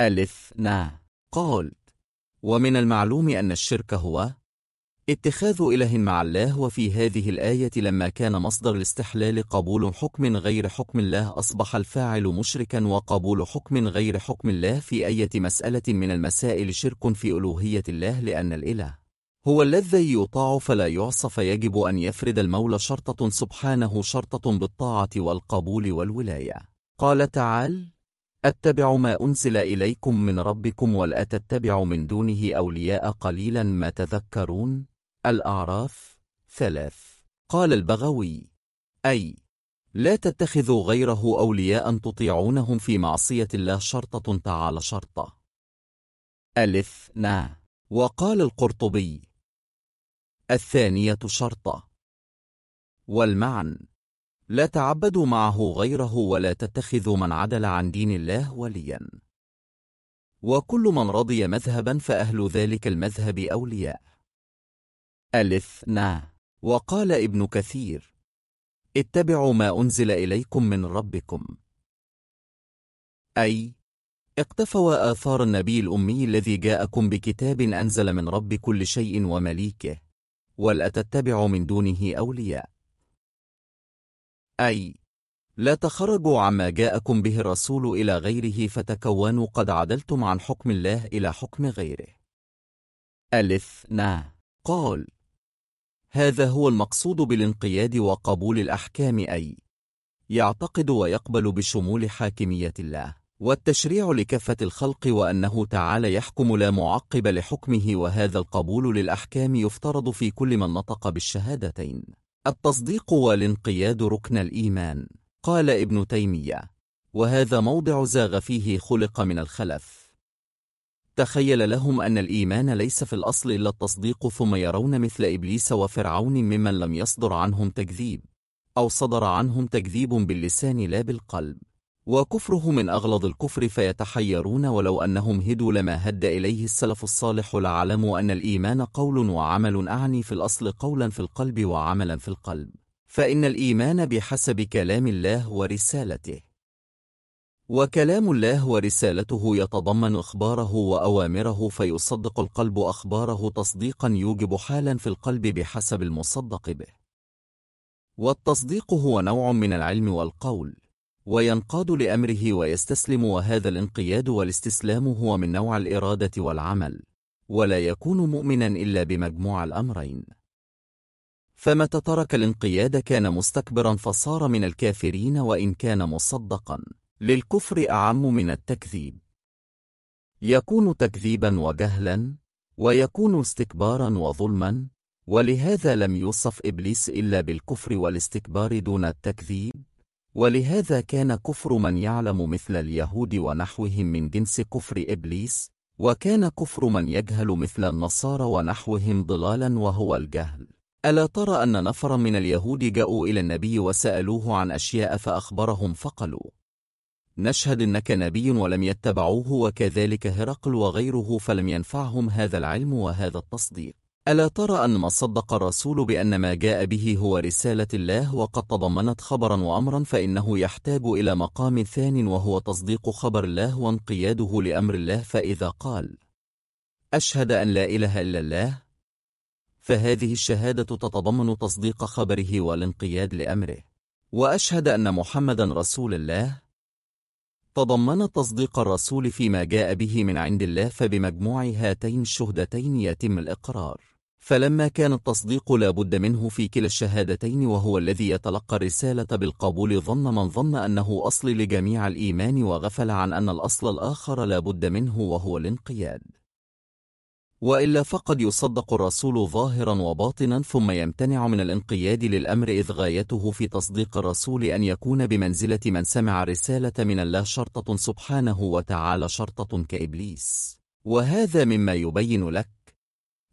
ألف نا. قال. ومن المعلوم أن الشرك هو اتخاذ إله مع الله وفي هذه الآية لما كان مصدر الاستحلال قبول حكم غير حكم الله أصبح الفاعل مشركا وقبول حكم غير حكم الله في أية مسألة من المسائل شرك في ألوهية الله لأن الإله هو الذي يطاع فلا يعصى فيجب أن يفرد المولى شرطة سبحانه شرطة بالطاعة والقبول والولاية. قال تعالى أتبع ما أنزل إليكم من ربكم ولا تتبعوا من دونه أولياء قليلا ما تذكرون. الأعراف ثلاث. قال البغوي أي لا تتخذوا غيره أولياء تطيعونهم في معصية الله شرطة تعالى شرطة. ألف نا. وقال القرطبي الثانية شرطة. والمعن لا تعبدوا معه غيره ولا تتخذوا من عدل عن دين الله وليا. وكل من رضي مذهبا فأهل ذلك المذهب أولياء. ألف نا وقال ابن كثير اتبعوا ما أنزل إليكم من ربكم. أي اقتفوا آثار النبي الأمي الذي جاءكم بكتاب أنزل من رب كل شيء ومليكه ولا تتبعوا من دونه أولياء. أي لا تخرجوا عما جاءكم به الرسول إلى غيره فتكونوا قد عدلتم عن حكم الله إلى حكم غيره. ألف نا قال هذا هو المقصود بالانقياد وقبول الأحكام أي يعتقد ويقبل بشمول حاكمية الله والتشريع لكافة الخلق وأنه تعالى يحكم لا معقب لحكمه وهذا القبول للأحكام يفترض في كل من نطق بالشهادتين. التصديق والانقياد ركن الإيمان قال ابن تيمية. وهذا موضع زاغ فيه خلق من الخلف. تخيل لهم أن الإيمان ليس في الأصل إلا التصديق ثم يرون مثل إبليس وفرعون ممن لم يصدر عنهم تكذيب أو صدر عنهم تكذيب باللسان لا بالقلب. وكفره من أغلظ الكفر فيتحيرون ولو أنهم هدوا لما هد إليه السلف الصالح لعلموا أن الإيمان قول وعمل أعني في الأصل قولا في القلب وعملا في القلب. فإن الإيمان بحسب كلام الله ورسالته. وكلام الله ورسالته يتضمن إخباره وأوامره فيصدق القلب أخباره تصديقا يوجب حالا في القلب بحسب المصدق به. والتصديق هو نوع من العلم والقول وينقاد لأمره ويستسلم وهذا الانقياد والاستسلام هو من نوع الإرادة والعمل ولا يكون مؤمنا إلا بمجموع الأمرين. فمتى ترك الانقياد كان مستكبرا فصار من الكافرين وإن كان مصدقا. للكفر أعم من التكذيب. يكون تكذيبا وجهلا ويكون استكبارا وظلما ولهذا لم يوصف إبليس إلا بالكفر والاستكبار دون التكذيب. ولهذا كان كفر من يعلم مثل اليهود ونحوهم من جنس كفر إبليس وكان كفر من يجهل مثل النصارى ونحوهم ضلالا وهو الجهل. ألا ترى أن نفرا من اليهود جاءوا إلى النبي وسألوه عن أشياء فأخبرهم فقالوا نشهد إنك نبي ولم يتبعوه وكذلك هرقل وغيره فلم ينفعهم هذا العلم وهذا التصديق. ألا ترى أن ما صدق الرسول بأن ما جاء به هو رسالة الله وقد تضمنت خبرا وأمرا فإنه يحتاج إلى مقام ثان وهو تصديق خبر الله وانقياده لأمر الله فإذا قال أشهد أن لا إله إلا الله فهذه الشهادة تتضمن تصديق خبره والانقياد لأمره. وأشهد أن محمدا رسول الله تضمن تصديق الرسول فيما جاء به من عند الله فبمجموع هاتين الشهدتين يتم الإقرار. فلما كان التصديق لا بد منه في كلا الشهادتين وهو الذي يتلقى الرسالة بالقبول ظن من ظن أنه أصل لجميع الإيمان وغفل عن أن الأصل الآخر لا بد منه وهو الانقياد. وإلا فقد يصدق الرسول ظاهرا وباطنا ثم يمتنع من الانقياد للأمر إذ غايته في تصديق الرسول أن يكون بمنزلة من سمع رسالة من الله شرطة سبحانه وتعالى شرطة كإبليس. وهذا مما يبين لك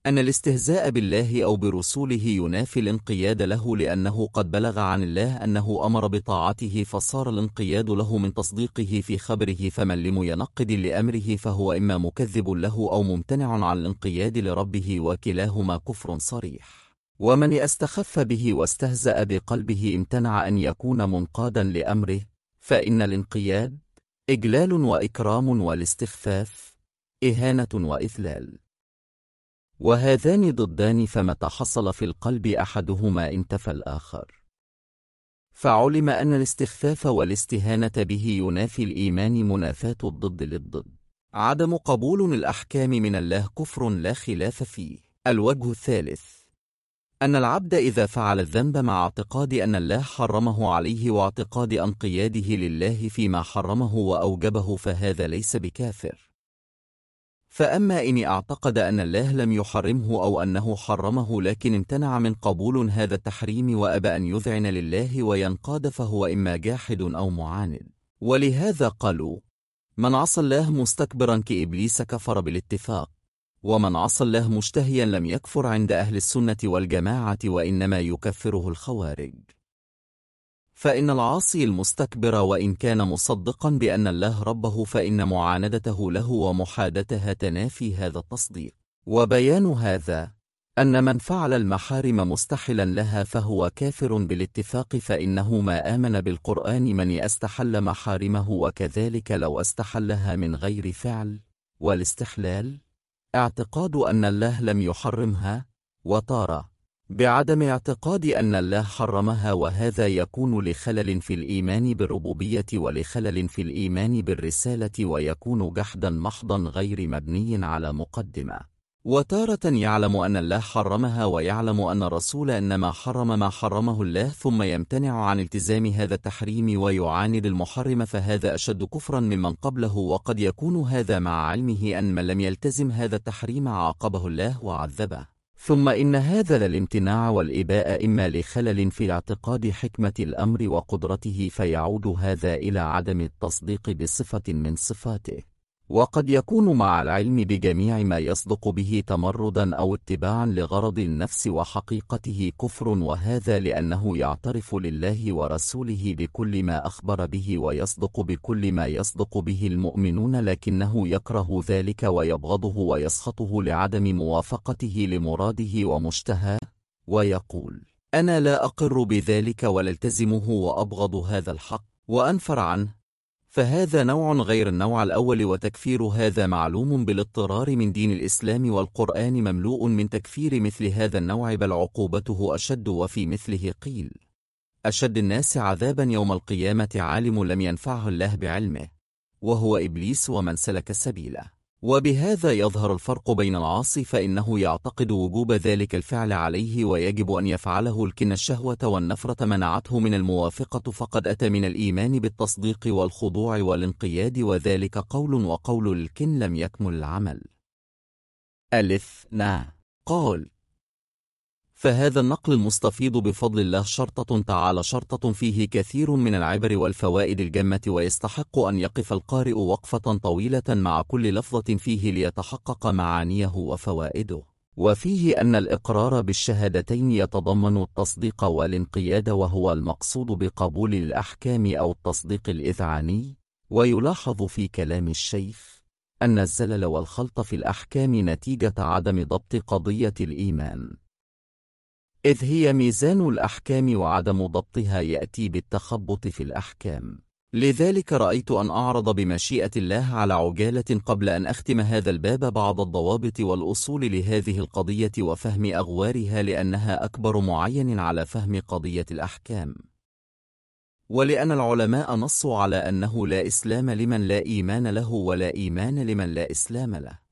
أن الاستهزاء بالله أو برسوله ينافي الانقياد له لأنه قد بلغ عن الله أنه أمر بطاعته فصار الانقياد له من تصديقه في خبره فمن لم ينقد لأمره فهو إما مكذب له أو ممتنع عن الانقياد لربه وكلاهما كفر صريح. ومن استخف به واستهزأ بقلبه امتنع أن يكون منقادا لأمره فإن الانقياد إجلال وإكرام والاستخفاف إهانة وإذلال. وهذان ضدان فمتى حصل في القلب أحدهما انتفى الآخر. فعلم أن الاستخفاف والاستهانة به ينافي الإيمان منافاة الضد للضد. عدم قبول الأحكام من الله كفر لا خلاف فيه. الوجه الثالث. أن العبد إذا فعل الذنب مع اعتقاد أن الله حرمه عليه واعتقاد انقياده لله فيما حرمه وأوجبه فهذا ليس بكافر. فأما إن اعتقد أن الله لم يحرمه أو أنه حرمه لكن امتنع من قبول هذا التحريم وأبى أن يذعن لله وينقاد فهو إما جاحد أو معاند. ولهذا قالوا من عصى الله مستكبرا كإبليس كفر بالاتفاق ومن عصى الله مشتهيا لم يكفر عند أهل السنة والجماعة وإنما يكفره الخوارج. فإن العاصي المستكبر وإن كان مصدقا بأن الله ربه فإن معاندته له ومحادتها تنافي هذا التصديق. وبيان هذا أن من فعل المحارم مستحلا لها فهو كافر بالاتفاق فإنه ما آمن بالقرآن من استحل محارمه وكذلك لو استحلها من غير فعل والاستحلال. اعتقاد أن الله لم يحرمها. وطار بعدم اعتقاد أن الله حرمها وهذا يكون لخلل في الإيمان بالربوبية ولخلل في الإيمان بالرسالة ويكون جحدا محضا غير مبني على مقدمة. وتارة يعلم أن الله حرمها ويعلم أن الرسول إنما حرم ما حرمه الله ثم يمتنع عن التزام هذا التحريم ويعاند المحرم فهذا أشد كفرا ممن قبله. وقد يكون هذا مع علمه أن من لم يلتزم هذا التحريم عاقبه الله وعذبه. ثم إن هذا الامتناع والإباء إما لخلل في اعتقاد حكمة الأمر وقدرته فيعود هذا إلى عدم التصديق بصفة من صفاته. وقد يكون مع العلم بجميع ما يصدق به تمردا أو اتباعا لغرض النفس وحقيقته كفر وهذا لأنه يعترف لله ورسوله بكل ما أخبر به ويصدق بكل ما يصدق به المؤمنون لكنه يكره ذلك ويبغضه ويسخطه لعدم موافقته لمراده ومشتهى ويقول أنا لا أقر بذلك ولا التزمه وأبغض هذا الحق وأنفر عنه. فهذا نوع غير النوع الأول وتكفير هذا معلوم بالاضطرار من دين الإسلام والقرآن مملوء من تكفير مثل هذا النوع بل عقوبته أشد وفي مثله قيل أشد الناس عذابا يوم القيامة عالم لم ينفعه الله بعلمه وهو إبليس ومن سلك سبيله. وبهذا يظهر الفرق بين العاصي فإنه يعتقد وجوب ذلك الفعل عليه ويجب أن يفعله لكن الشهوة والنفرة منعته من الموافقة فقد أتى من الإيمان بالتصديق والخضوع والانقياد وذلك قول وقول الكن لم يكمل العمل. ألف نا. قال فهذا النقل المستفيض بفضل الله شرطة تعالى شرطة فيه كثير من العبر والفوائد الجمة ويستحق أن يقف القارئ وقفة طويلة مع كل لفظة فيه ليتحقق معانيه وفوائده. وفيه أن الإقرار بالشهادتين يتضمن التصديق والانقياد وهو المقصود بقبول الأحكام أو التصديق الإذعاني. ويلاحظ في كلام الشيخ أن الزلل والخلط في الأحكام نتيجة عدم ضبط قضية الإيمان. إذ هي ميزان الأحكام وعدم ضبطها يأتي بالتخبط في الأحكام. لذلك رأيت أن أعرض بمشيئة الله على عجالة قبل أن أختم هذا الباب بعض الضوابط والأصول لهذه القضية وفهم أغوارها لأنها أكبر معين على فهم قضية الأحكام. ولأن العلماء نصوا على أنه لا إسلام لمن لا إيمان له ولا إيمان لمن لا إسلام له.